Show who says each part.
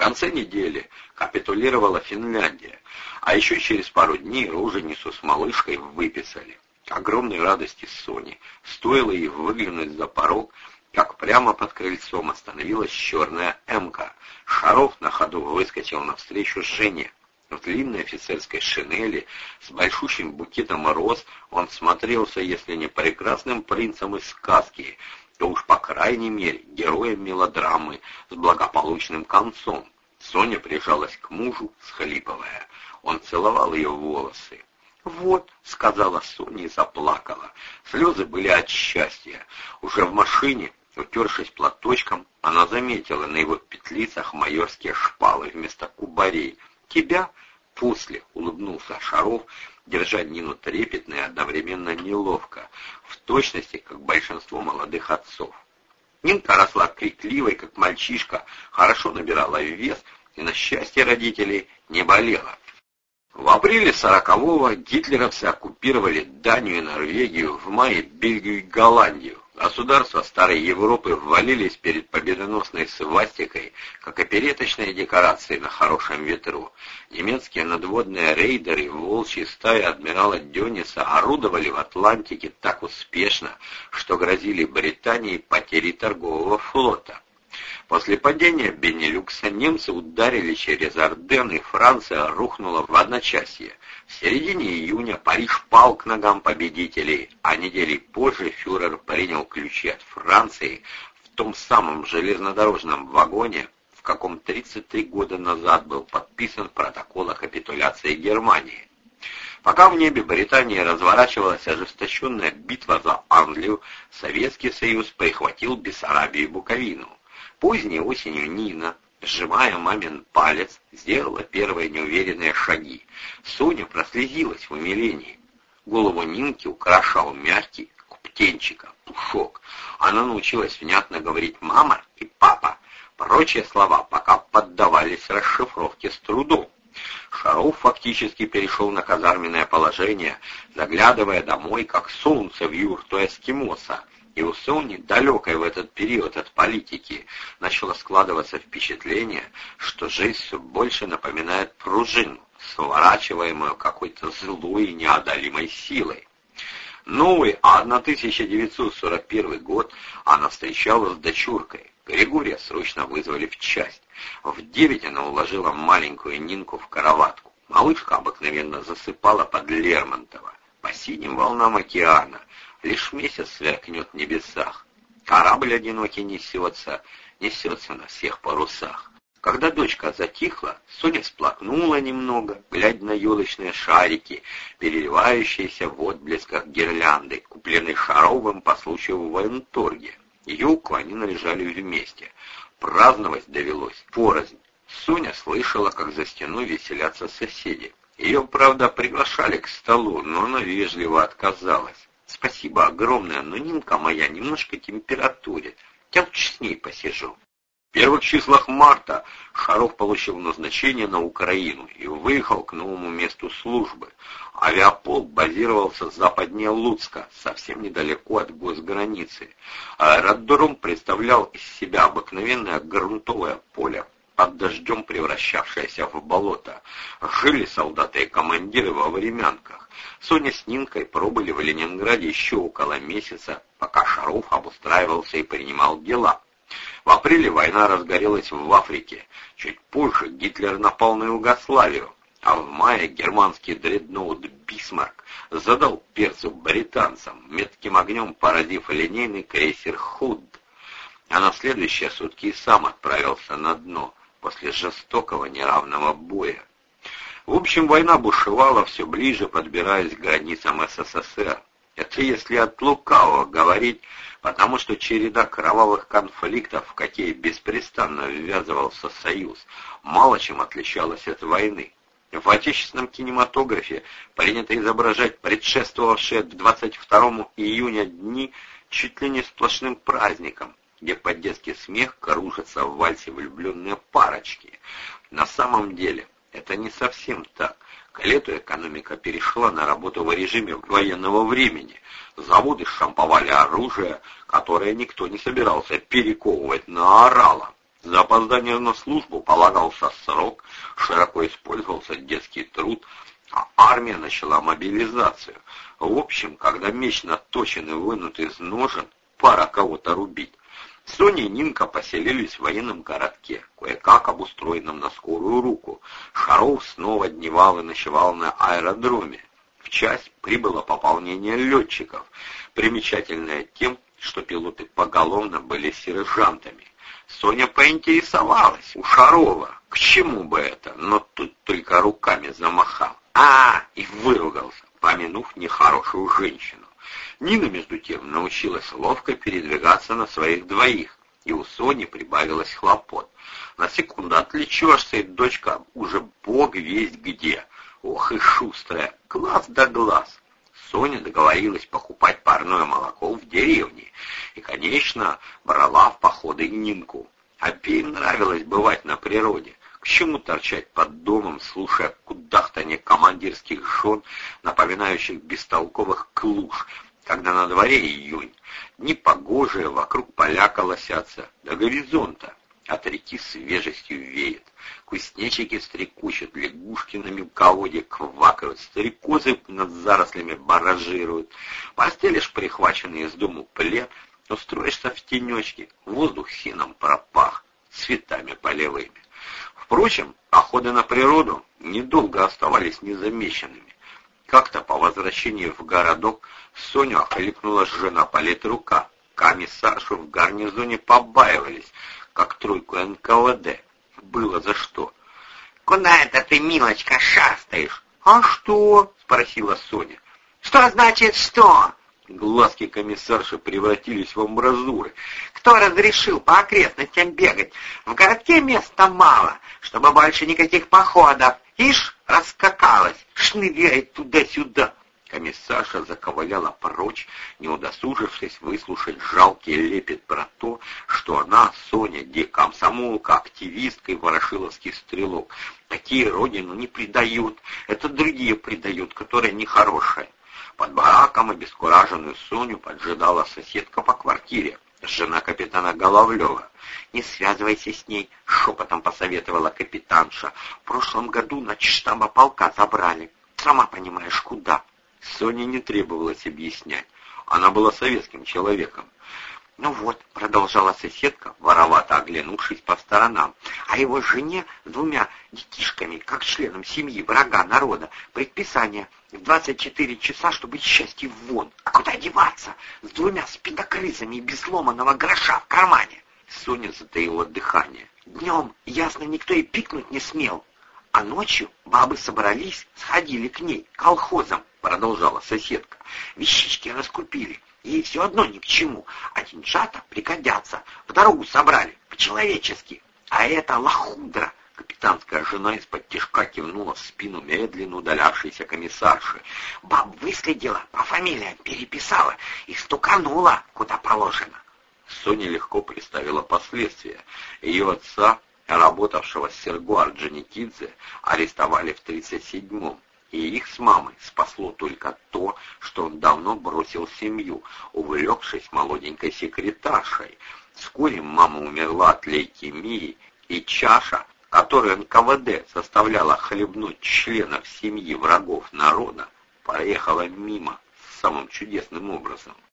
Speaker 1: конце недели капитулировала Финляндия, а еще через пару дней руженицу с малышкой выписали. К огромной радости Сони стоило ей выглянуть за порог, как прямо под крыльцом остановилась черная «Эмка». Шаров на ходу выскочил навстречу Жене. В длинной офицерской шинели с большущим букетом роз он смотрелся, если не прекрасным принцем из сказки, то уж по крайней мере героем мелодрамы с благополучным концом. Соня прижалась к мужу, схлипывая. Он целовал ее волосы. «Вот», — сказала Соня и заплакала. Слезы были от счастья. Уже в машине, утершись платочком, она заметила на его петлицах майорские шпалы вместо кубарей. «Тебя?» «После», — улыбнулся Шаров, держа Нину трепетно и одновременно неловко, в точности, как большинство молодых отцов. Нинка росла крикливой, как мальчишка, хорошо набирала вес и, на счастье родителей, не болела. В апреле сорокового гитлеровцы оккупировали Данию и Норвегию, в мае Бельгию и Голландию. Государства Старой Европы ввалились перед победоносной свастикой, как опереточные декорации на хорошем ветру. Немецкие надводные рейдеры волчьи стаи адмирала Дёниса орудовали в Атлантике так успешно, что грозили Британии потери торгового флота. После падения Бенилюкса немцы ударили через Орден, и Франция рухнула в одночасье. В середине июня Париж пал к ногам победителей, а недели позже фюрер принял ключи от Франции в том самом железнодорожном вагоне, в каком 33 года назад был подписан протокол о капитуляции Германии. Пока в небе Британии разворачивалась ожесточенная битва за Англию, Советский Союз прихватил Бессарабию и Буковину. Поздней осенью Нина, сжимая мамин палец, сделала первые неуверенные шаги. Соня прослезилась в умилении. Голову Нинки украшал мягкий, птенчика, пушок. Она научилась внятно говорить «мама» и «папа». Прочие слова пока поддавались расшифровке с трудом. Шаров фактически перешел на казарменное положение, заглядывая домой, как солнце в юрту эскимоса, и у Сони, далекой в этот период от политики, начало складываться впечатление, что жизнь все больше напоминает пружину, сворачиваемую какой-то злой и неодолимой силой. Новый, а 1941 год она встречалась с дочуркой. Григория срочно вызвали в часть. В девять она уложила маленькую Нинку в караватку. Малышка обыкновенно засыпала под Лермонтова. По синим волнам океана, лишь месяц сверкнет в небесах. Корабль одинокий несется, несется на всех парусах. Когда дочка затихла, Соня всплакнула немного, глядя на елочные шарики, переливающиеся в отблесках гирлянды, купленные Шаровым по случаю в военторге. Елку они наряжали вместе. Праздновать довелось порознь. Соня слышала, как за стеной веселятся соседи. Ее, правда, приглашали к столу, но она вежливо отказалась. Спасибо огромное, но Нинка моя немножко температурит. Я лучше с ней посижу. В первых числах марта Шаров получил назначение на Украину и выехал к новому месту службы. Авиаполк базировался западнее Луцка, совсем недалеко от госграницы. Аэродром представлял из себя обыкновенное грунтовое поле, под дождем превращавшееся в болото. Жили солдаты и командиры во времянках. Соня с Нинкой пробыли в Ленинграде еще около месяца, пока Шаров обустраивался и принимал дела. В апреле война разгорелась в Африке. Чуть позже Гитлер напал на Югославию, а в мае германский дредноут «Бисмарк» задал перцу британцам, метким огнем поразив линейный крейсер «Худ». А на следующие сутки сам отправился на дно после жестокого неравного боя. В общем, война бушевала все ближе, подбираясь к границам СССР. Это если от лукавого говорить, потому что череда кровавых конфликтов, в какие беспрестанно ввязывался Союз, мало чем отличалась от войны. В отечественном кинематографе принято изображать предшествовавшие 22 июня дни чуть ли не сплошным праздником, где под детский смех кружатся в вальсе влюбленные парочки. На самом деле это не совсем так. К лету экономика перешла на работу в режиме военного времени. Заводы шамповали оружие, которое никто не собирался перековывать на орала. За опоздание на службу полагался срок, широко использовался детский труд, а армия начала мобилизацию. В общем, когда меч наточен и вынут из ножен, пора кого-то рубить. Соня и Нинка поселились в военном городке, кое-как обустроенном на скорую руку. Шаров снова дневал и ночевал на аэродроме. В часть прибыло пополнение летчиков, примечательное тем, что пилоты поголовно были сержантами. Соня поинтересовалась у Шарова, к чему бы это, но тут только руками замахал. А, и выругался, помянув нехорошую женщину. Нина, между тем, научилась ловко передвигаться на своих двоих, и у Сони прибавилось хлопот. На секунду отвлечешься, и дочка уже бог весть где. Ох и шустрая, глаз да глаз. Соня договорилась покупать парное молоко в деревне и, конечно, брала в походы Нинку. Обеим нравилось бывать на природе. К чему торчать под домом, слушая кудахтанье командирских жен, напоминающих бестолковых клуш, когда на дворе июнь, дни вокруг поля колосятся, до горизонта. От реки свежестью веет. Кузнечики стрекучат, лягушки на мелководье квакают, стрекозы над зарослями баражируют. Постелишь прихваченный из дому плед, устроишься в тенечке, воздух сином пропах, цветами полевыми. Впрочем, походы на природу недолго оставались незамеченными. Как-то по возвращении в городок Соню охлипнула жена политрука. Комиссаршу в гарнизоне побаивались, как тройку НКВД. Было за что.
Speaker 2: «Куда это ты, милочка, шастаешь?»
Speaker 1: «А что?» — спросила Соня.
Speaker 2: «Что значит что?»
Speaker 1: Глазки комиссарши превратились в амбразуры.
Speaker 2: «Кто разрешил по окрестностям бегать? В городке места мало, чтобы больше никаких походов. Ишь, раскакалась, шныряет туда-сюда».
Speaker 1: Комиссарша заковыляла прочь, не удосужившись выслушать жалкий лепет про то, что она, Соня, комсомолка, активистка и ворошиловский стрелок. Такие родину не предают, это другие предают, которые нехорошие. Под бараком обескураженную Соню поджидала соседка по квартире, жена капитана Головлева.
Speaker 2: «Не связывайся с ней», — шепотом посоветовала капитанша. «В прошлом году на штаба полка забрали. Сама понимаешь, куда».
Speaker 1: Соне не требовалось объяснять. Она была советским человеком.
Speaker 2: «Ну вот», — продолжала соседка, воровато оглянувшись по сторонам, «а его жене с двумя детишками, как членам семьи врага народа, предписание в 24 часа, чтобы счастье вон. А куда деваться? С двумя спидокрысами и без сломанного гроша в кармане».
Speaker 1: Соня затаила дыхание.
Speaker 2: «Днем, ясно, никто и пикнуть не смел. А ночью бабы собрались, сходили к ней, колхозом, продолжала соседка. Вещички раскупили, ей все одно ни к чему, а деньжата пригодятся. В дорогу собрали, по-человечески. А это лохудра. Капитанская жена из-под тяжка кивнула в спину медленно удалявшейся комиссарши. Баб выследила, по фамилиям переписала и стуканула, куда положено.
Speaker 1: Соня легко представила последствия. Ее отца работавшего с Серго Орджоникидзе, арестовали в 37-м, и их с мамой спасло только то, что он давно бросил семью, увлекшись молоденькой секретаршей. Вскоре мама умерла от лейкемии, и чаша, которую НКВД составляла хлебнуть членов семьи врагов народа, проехала мимо самым чудесным образом —